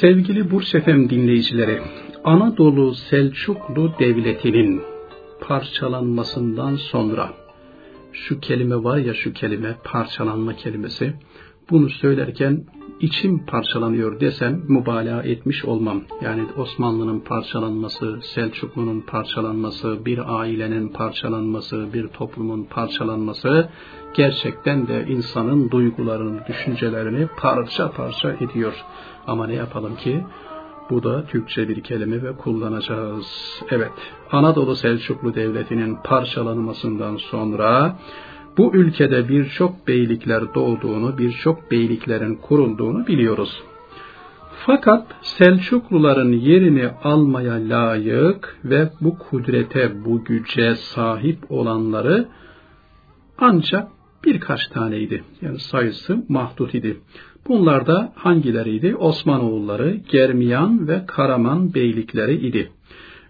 Sevgili Burç Efem dinleyicileri, Anadolu Selçuklu Devleti'nin parçalanmasından sonra şu kelime var ya şu kelime parçalanma kelimesi bunu söylerken içim parçalanıyor desem mübalağa etmiş olmam. Yani Osmanlı'nın parçalanması, Selçuklu'nun parçalanması, bir ailenin parçalanması, bir toplumun parçalanması gerçekten de insanın duygularını, düşüncelerini parça parça ediyor. Ama ne yapalım ki? Bu da Türkçe bir kelime ve kullanacağız. Evet, Anadolu Selçuklu Devleti'nin parçalanmasından sonra bu ülkede birçok beylikler doğduğunu, birçok beyliklerin kurulduğunu biliyoruz. Fakat Selçukluların yerini almaya layık ve bu kudrete, bu güce sahip olanları ancak birkaç taneydi. Yani sayısı mahdut idi. Bunlar da hangileriydi? Osmanoğulları, Germiyan ve Karaman beylikleri idi.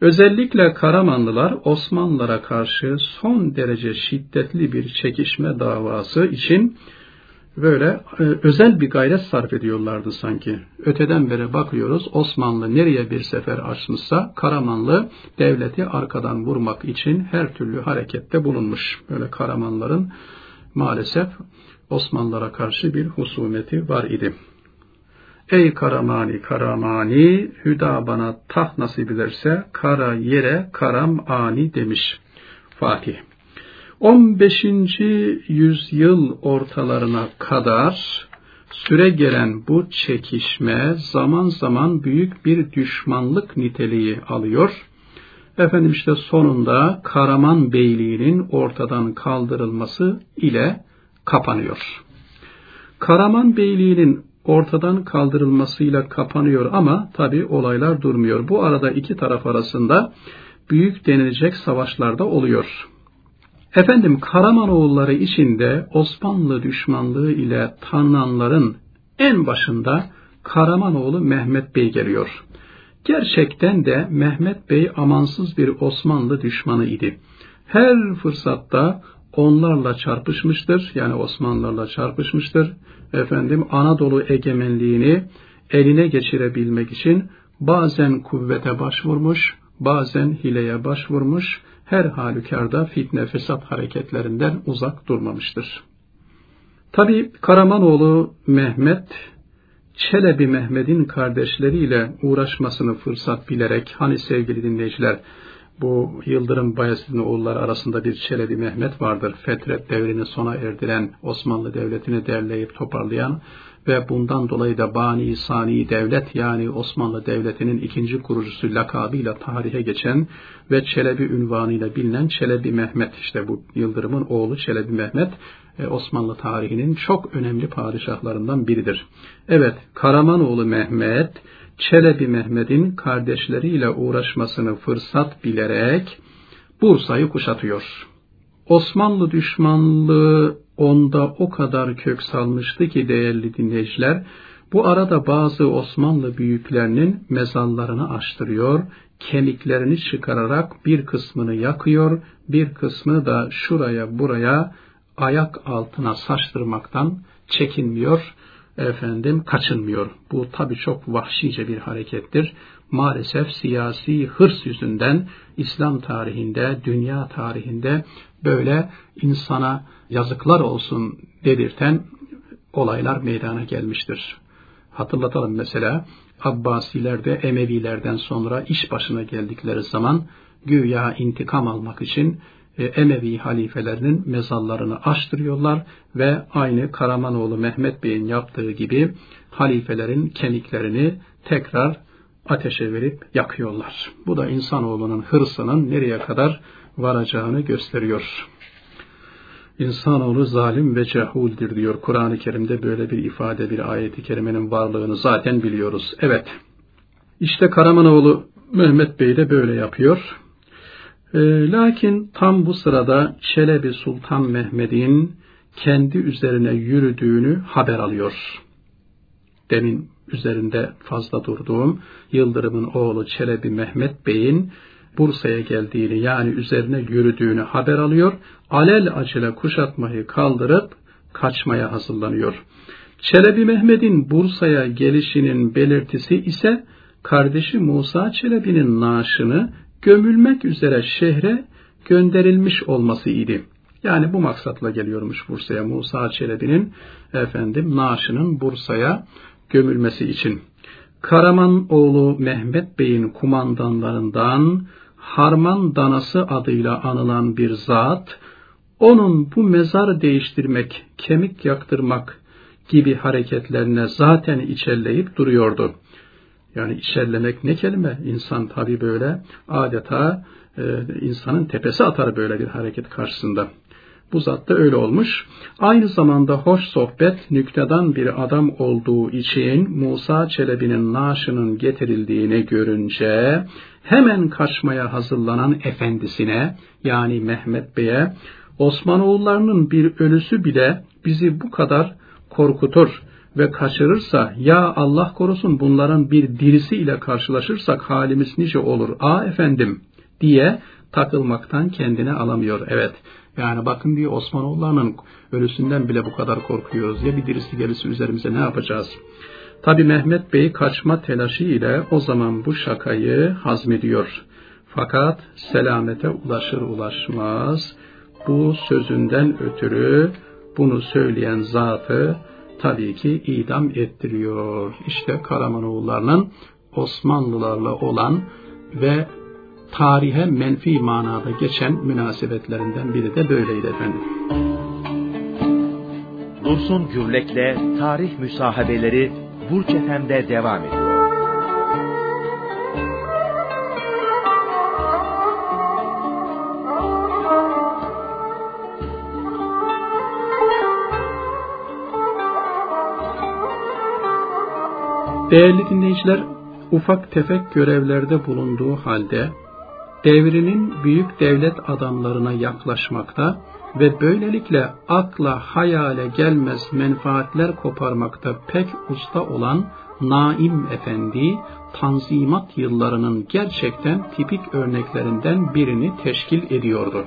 Özellikle Karamanlılar Osmanlılara karşı son derece şiddetli bir çekişme davası için böyle e, özel bir gayret sarf ediyorlardı sanki. Öteden beri bakıyoruz Osmanlı nereye bir sefer açmışsa Karamanlı devleti arkadan vurmak için her türlü harekette bulunmuş. Böyle Karamanların maalesef Osmanlılara karşı bir husumeti var idi. Ey Karamani Karamani hüda bana taht nasip ederse kara yere karam ani demiş Fatih. 15. yüzyıl ortalarına kadar süre gelen bu çekişme zaman zaman büyük bir düşmanlık niteliği alıyor. Efendim işte sonunda Karaman Beyliği'nin ortadan kaldırılması ile kapanıyor. Karaman Beyliği'nin ortadan kaldırılmasıyla kapanıyor ama tabi olaylar durmuyor. Bu arada iki taraf arasında büyük denilecek savaşlar da oluyor. Efendim Karamanoğulları içinde Osmanlı düşmanlığı ile tanınanların en başında Karamanoğlu Mehmet Bey geliyor. Gerçekten de Mehmet Bey amansız bir Osmanlı düşmanı idi. Her fırsatta onlarla çarpışmıştır. Yani Osmanlılarla çarpışmıştır. Efendim Anadolu egemenliğini eline geçirebilmek için bazen kuvvete başvurmuş, bazen hileye başvurmuş, her halükarda fitne fesat hareketlerinden uzak durmamıştır. Tabi Karamanoğlu Mehmet, Çelebi Mehmet'in kardeşleriyle uğraşmasını fırsat bilerek, hani sevgili dinleyiciler, bu Yıldırım Bayezid'in oğulları arasında bir Çelebi Mehmet vardır. Fetret devrini sona erdiren, Osmanlı Devleti'ni derleyip toparlayan ve bundan dolayı da Bani Sani Devlet yani Osmanlı Devleti'nin ikinci kurucusu lakabıyla tarihe geçen ve Çelebi ünvanıyla bilinen Çelebi Mehmet işte bu Yıldırım'ın oğlu Çelebi Mehmet e, Osmanlı tarihinin çok önemli padişahlarından biridir. Evet Karamanoğlu Mehmet Çelebi Mehmet'in kardeşleriyle uğraşmasını fırsat bilerek Bursa'yı kuşatıyor. Osmanlı düşmanlığı onda o kadar kök salmıştı ki değerli dinleyiciler, bu arada bazı Osmanlı büyüklerinin mezarlarını açtırıyor, kemiklerini çıkararak bir kısmını yakıyor, bir kısmını da şuraya buraya ayak altına saçtırmaktan çekinmiyor efendim kaçınmıyor. Bu tabi çok vahşice bir harekettir. Maalesef siyasi hırs yüzünden İslam tarihinde, dünya tarihinde böyle insana yazıklar olsun dedirten olaylar meydana gelmiştir. Hatırlatalım mesela Abbasiler de Emevilerden sonra iş başına geldikleri zaman güya intikam almak için Emevi halifelerinin mezarlarını açtırıyorlar ve aynı Karamanoğlu Mehmet Bey'in yaptığı gibi halifelerin kemiklerini tekrar ateşe verip yakıyorlar. Bu da insanoğlunun hırsının nereye kadar varacağını gösteriyor. İnsanoğlu zalim ve cehuldir diyor. Kur'an-ı Kerim'de böyle bir ifade, bir ayeti kerimenin varlığını zaten biliyoruz. Evet, işte Karamanoğlu Mehmet Bey de böyle yapıyor. E, lakin tam bu sırada Çelebi Sultan Mehmet'in kendi üzerine yürüdüğünü haber alıyor. Demin üzerinde fazla durduğum Yıldırım'ın oğlu Çelebi Mehmet Bey'in Bursa'ya geldiğini yani üzerine yürüdüğünü haber alıyor. Alel acele kuşatmayı kaldırıp kaçmaya hazırlanıyor. Çelebi Mehmet'in Bursa'ya gelişinin belirtisi ise kardeşi Musa Çelebi'nin naaşını gömülmek üzere şehre gönderilmiş olması idi. Yani bu maksatla geliyormuş Bursa'ya Musa Çelebi'nin efendim naaşının Bursa'ya gömülmesi için. Karaman oğlu Mehmet Bey'in kumandanlarından Harman Danası adıyla anılan bir zat, onun bu mezar değiştirmek, kemik yaktırmak gibi hareketlerine zaten içerleyip duruyordu. Yani içerlemek ne kelime? İnsan tabi böyle adeta e, insanın tepesi atar böyle bir hareket karşısında. Bu zat da öyle olmuş. Aynı zamanda hoş sohbet nüktedan bir adam olduğu için Musa Çelebi'nin naaşının getirildiğini görünce hemen kaçmaya hazırlanan efendisine yani Mehmet Bey'e Osmanoğullarının bir ölüsü bile bizi bu kadar korkutur ve kaçırırsa ya Allah korusun bunların bir dirisi ile karşılaşırsak halimiz nice olur a efendim diye takılmaktan kendine alamıyor. Evet yani bakın diyor Osmanoğullarının ölüsünden bile bu kadar korkuyoruz. Ya bir dirisi gelirse üzerimize ne yapacağız? Tabi Mehmet Bey kaçma telaşı ile o zaman bu şakayı hazmediyor. Fakat selamete ulaşır ulaşmaz bu sözünden ötürü bunu söyleyen zatı tabii ki idam ettiriyor. İşte Karamanoğullarının Osmanlılarla olan ve tarihe menfi manada geçen münasebetlerinden biri de böyleydi efendim. Dursun Gürlek'le Tarih Müsahabeleri Burç Efem'de devam ediyor. Değerli dinleyiciler, ufak tefek görevlerde bulunduğu halde devrinin büyük devlet adamlarına yaklaşmakta ve böylelikle akla hayale gelmez menfaatler koparmakta pek usta olan Naim Efendi, Tanzimat yıllarının gerçekten tipik örneklerinden birini teşkil ediyordu.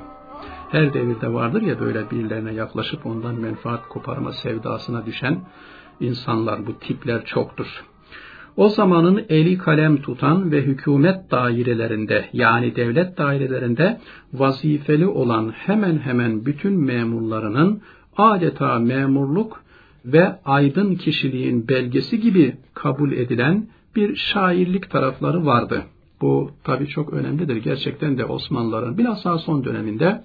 Her devirde vardır ya böyle birilerine yaklaşıp ondan menfaat koparma sevdasına düşen insanlar, bu tipler çoktur. O zamanın eli kalem tutan ve hükümet dairelerinde yani devlet dairelerinde vazifeli olan hemen hemen bütün memurlarının adeta memurluk ve aydın kişiliğin belgesi gibi kabul edilen bir şairlik tarafları vardı. Bu tabi çok önemlidir. Gerçekten de Osmanlıların bilhassa son döneminde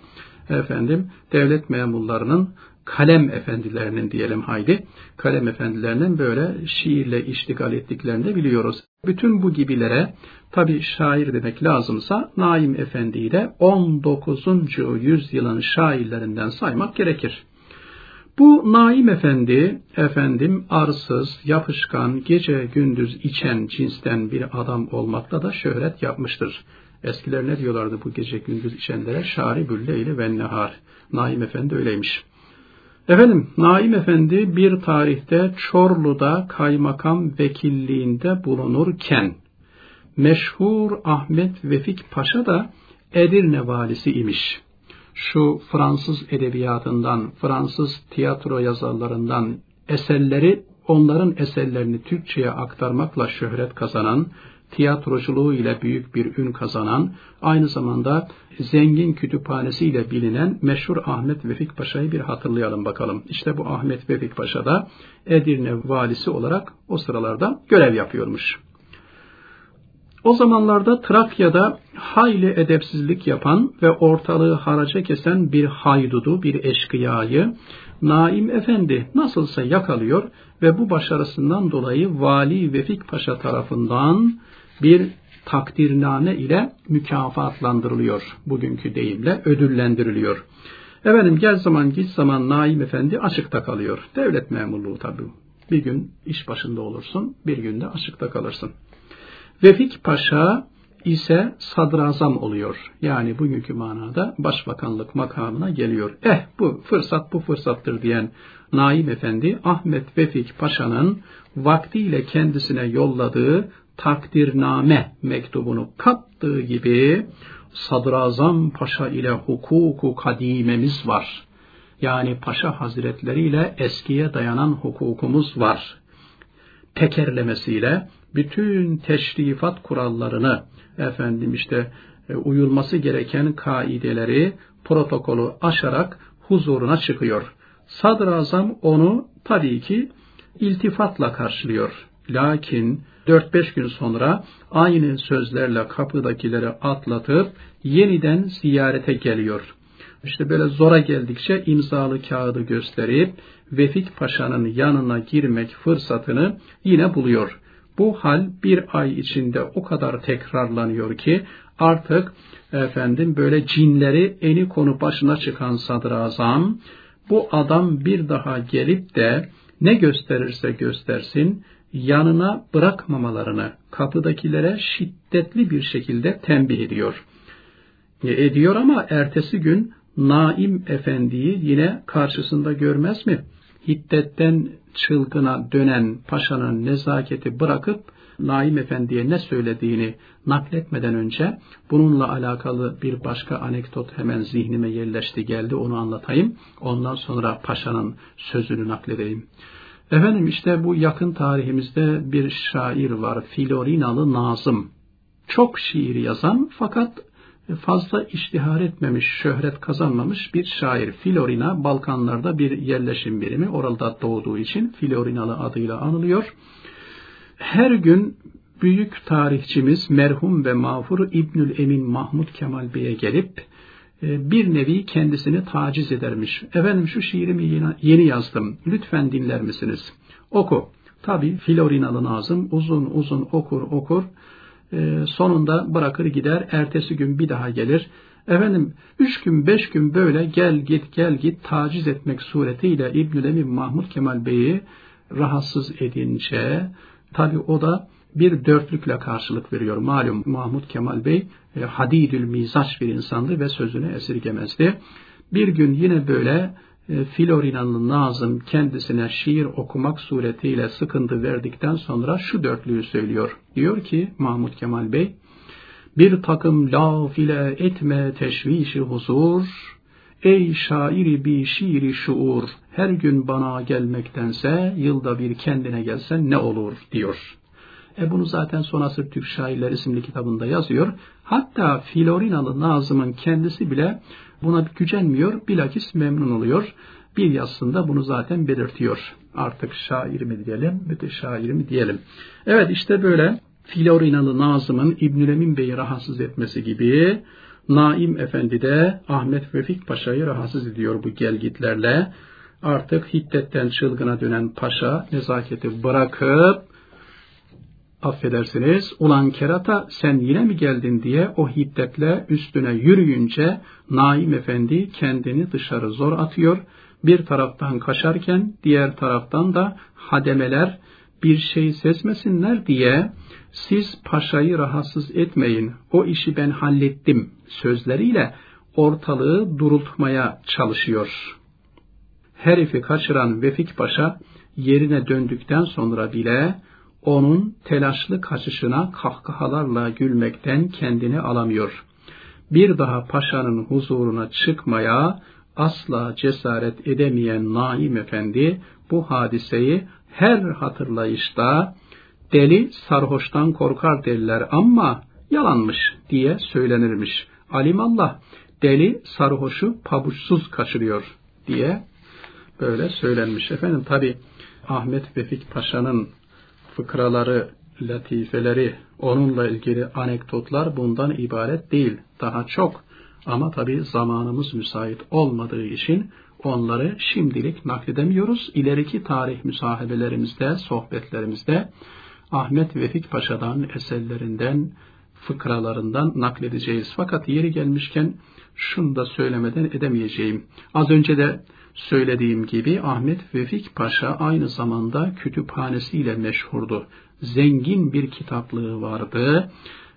efendim devlet memurlarının kalem efendilerinin diyelim haydi, kalem efendilerinin böyle şiirle iştigal ettiklerini de biliyoruz. Bütün bu gibilere tabi şair demek lazımsa Naim Efendi'yi de 19. yüzyılın şairlerinden saymak gerekir. Bu Naim Efendi, efendim arsız, yapışkan, gece gündüz içen cinsten bir adam olmakla da şöhret yapmıştır. Eskiler ne diyorlardı bu gece gündüz içenlere? Şari bülleyli ve nehar. Naim Efendi öyleymiş. Efendim, Naim Efendi bir tarihte Çorlu'da kaymakam vekilliğinde bulunurken, meşhur Ahmet Vefik Paşa da Edirne valisi imiş. Şu Fransız edebiyatından, Fransız tiyatro yazarlarından eserleri, onların eserlerini Türkçe'ye aktarmakla şöhret kazanan, tiyatroculuğu ile büyük bir ün kazanan, aynı zamanda zengin kütüphanesi ile bilinen meşhur Ahmet Vefik Paşa'yı bir hatırlayalım bakalım. İşte bu Ahmet Vefik Paşa da Edirne valisi olarak o sıralarda görev yapıyormuş. O zamanlarda Trakya'da hayli edepsizlik yapan ve ortalığı haraca kesen bir haydudu, bir eşkıyayı Naim Efendi nasılsa yakalıyor ve bu başarısından dolayı Vali Vefik Paşa tarafından bir takdirname ile mükafatlandırılıyor. Bugünkü deyimle ödüllendiriliyor. Efendim gel zaman git zaman Naim Efendi açıkta kalıyor. Devlet memurluğu tabi. Bir gün iş başında olursun, bir günde açıkta kalırsın. Vefik Paşa ise sadrazam oluyor. Yani bugünkü manada başbakanlık makamına geliyor. Eh bu fırsat bu fırsattır diyen Naim Efendi Ahmet Vefik Paşa'nın vaktiyle kendisine yolladığı takdirname mektubunu kattığı gibi Sadrazam Paşa ile hukuku kadimemiz var. Yani Paşa Hazretleri ile eskiye dayanan hukukumuz var. Tekerlemesiyle bütün teşrifat kurallarını, efendim işte e, uyulması gereken kaideleri, protokolü aşarak huzuruna çıkıyor. Sadrazam onu tabii ki iltifatla karşılıyor. Lakin 4-5 gün sonra aynı sözlerle kapıdakileri atlatıp yeniden ziyarete geliyor. İşte böyle zora geldikçe imzalı kağıdı gösterip Vefik Paşa'nın yanına girmek fırsatını yine buluyor. Bu hal bir ay içinde o kadar tekrarlanıyor ki artık efendim böyle cinleri eni konu başına çıkan sadrazam bu adam bir daha gelip de ne gösterirse göstersin yanına bırakmamalarını kapıdakilere şiddetli bir şekilde tembih ediyor. E, ediyor ama ertesi gün Naim Efendi'yi yine karşısında görmez mi? Hiddetten çılgına dönen paşanın nezaketi bırakıp Naim Efendi'ye ne söylediğini nakletmeden önce bununla alakalı bir başka anekdot hemen zihnime yerleşti geldi onu anlatayım. Ondan sonra paşanın sözünü nakledeyim. Efendim işte bu yakın tarihimizde bir şair var Filorinalı Nazım. Çok şiir yazan fakat fazla iştihar etmemiş, şöhret kazanmamış bir şair. Filorina Balkanlarda bir yerleşim birimi. Orada doğduğu için Filorinalı adıyla anılıyor. Her gün büyük tarihçimiz merhum ve mağfur İbnül Emin Mahmud Kemal Bey'e gelip e, bir nevi kendisini taciz edermiş. Efendim şu şiirimi yeni yazdım. Lütfen dinler misiniz? Oku. Tabi Filorinalı Nazım uzun uzun okur okur. Ee, sonunda bırakır gider. Ertesi gün bir daha gelir. Efendim üç gün beş gün böyle gel git gel git taciz etmek suretiyle İbnül Emin Mahmud Kemal Bey'i rahatsız edince tabi o da bir dörtlükle karşılık veriyor. Malum Mahmud Kemal Bey e, hadidül mizaç bir insandı ve sözünü esirgemezdi. Bir gün yine böyle e, Filorinalı Nazım kendisine şiir okumak suretiyle sıkıntı verdikten sonra şu dörtlüğü söylüyor. Diyor ki Mahmud Kemal Bey, bir takım laf ile etme teşvişi huzur, ey şairi bir şiiri şuur, her gün bana gelmektense yılda bir kendine gelsen ne olur diyor. E bunu zaten Son Asır Türk Şairler isimli kitabında yazıyor. Hatta Filorinalı Nazım'ın kendisi bile buna gücenmiyor, bilakis memnun oluyor. Bir yazısında bunu zaten belirtiyor. Artık şair mi diyelim, müteşair mi diyelim. Evet işte böyle Filorinalı Nazım'ın İbnül Emin Bey'i rahatsız etmesi gibi Naim Efendi de Ahmet Vefik Paşa'yı rahatsız ediyor bu gelgitlerle. Artık hiddetten çılgına dönen paşa nezaketi bırakıp affedersiniz, ulan kerata sen yine mi geldin diye o hiddetle üstüne yürüyünce Naim Efendi kendini dışarı zor atıyor. Bir taraftan kaçarken diğer taraftan da hademeler bir şey sesmesinler diye siz paşayı rahatsız etmeyin, o işi ben hallettim sözleriyle ortalığı durultmaya çalışıyor. Herifi kaçıran Vefik Paşa yerine döndükten sonra bile onun telaşlı kaçışına kahkahalarla gülmekten kendini alamıyor. Bir daha paşanın huzuruna çıkmaya asla cesaret edemeyen Naim Efendi bu hadiseyi her hatırlayışta deli sarhoştan korkar derler ama yalanmış diye söylenirmiş. Alimallah deli sarhoşu pabuçsuz kaçırıyor diye böyle söylenmiş. Efendim tabi Ahmet Vefik Paşa'nın fıkraları, latifeleri, onunla ilgili anekdotlar bundan ibaret değil. Daha çok ama tabi zamanımız müsait olmadığı için onları şimdilik nakledemiyoruz. İleriki tarih müsahebelerimizde, sohbetlerimizde Ahmet Vefik Paşa'dan, eserlerinden, fıkralarından nakledeceğiz. Fakat yeri gelmişken şunu da söylemeden edemeyeceğim. Az önce de Söylediğim gibi Ahmet Vefik Paşa aynı zamanda kütüphanesiyle meşhurdu. Zengin bir kitaplığı vardı.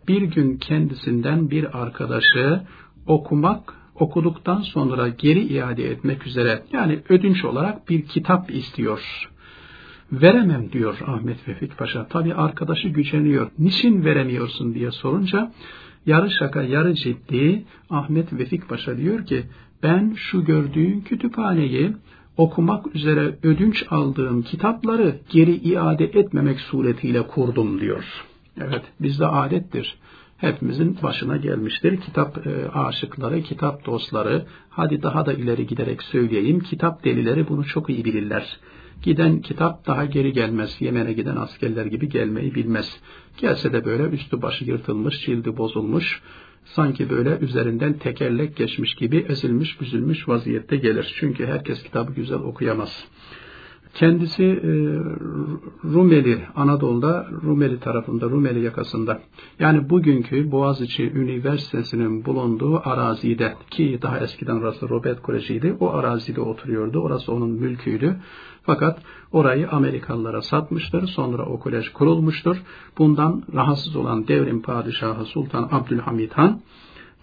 Bir gün kendisinden bir arkadaşı okumak, okuduktan sonra geri iade etmek üzere yani ödünç olarak bir kitap istiyor. Veremem diyor Ahmet Vefik Paşa. Tabi arkadaşı güceniyor. Niçin veremiyorsun diye sorunca yarı şaka yarı ciddi Ahmet Vefik Paşa diyor ki ben şu gördüğün kütüphaneyi okumak üzere ödünç aldığım kitapları geri iade etmemek suretiyle kurdum diyor. Evet bizde adettir. Hepimizin başına gelmiştir. Kitap e, aşıkları, kitap dostları, hadi daha da ileri giderek söyleyeyim, kitap delileri bunu çok iyi bilirler. Giden kitap daha geri gelmez. Yemen'e giden askerler gibi gelmeyi bilmez. Gelse de böyle üstü başı yırtılmış, cildi bozulmuş, sanki böyle üzerinden tekerlek geçmiş gibi ezilmiş, büzülmüş vaziyette gelir. Çünkü herkes kitabı güzel okuyamaz. Kendisi e, Rumeli, Anadolu'da Rumeli tarafında, Rumeli yakasında. Yani bugünkü Boğaziçi Üniversitesi'nin bulunduğu arazide ki daha eskiden orası Robert Koleji'ydi. O arazide oturuyordu. Orası onun mülküydü. Fakat orayı Amerikalılara satmıştır. Sonra o kolej kurulmuştur. Bundan rahatsız olan devrim padişahı Sultan Abdülhamid Han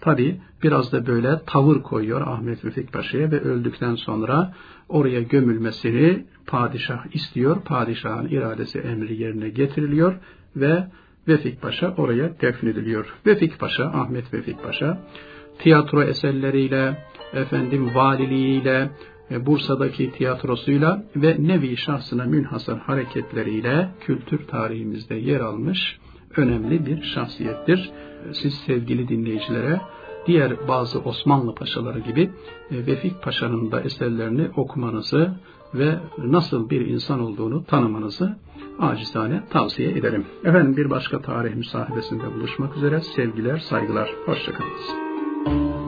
tabi biraz da böyle tavır koyuyor Ahmet Vefik Paşa'ya ve öldükten sonra oraya gömülmesini padişah istiyor. Padişahın iradesi emri yerine getiriliyor ve Vefik Paşa oraya defnediliyor. Vefik Paşa, Ahmet Vefik Paşa tiyatro eserleriyle, efendim valiliğiyle, e, Bursa'daki tiyatrosuyla ve nevi şahsına münhasır hareketleriyle kültür tarihimizde yer almış önemli bir şahsiyettir. Siz sevgili dinleyicilere diğer bazı Osmanlı paşaları gibi e, Vefik Paşa'nın da eserlerini okumanızı ve nasıl bir insan olduğunu tanımanızı acizane tavsiye ederim. Efendim bir başka tarih müsahibesinde buluşmak üzere sevgiler, saygılar, hoşçakalınız.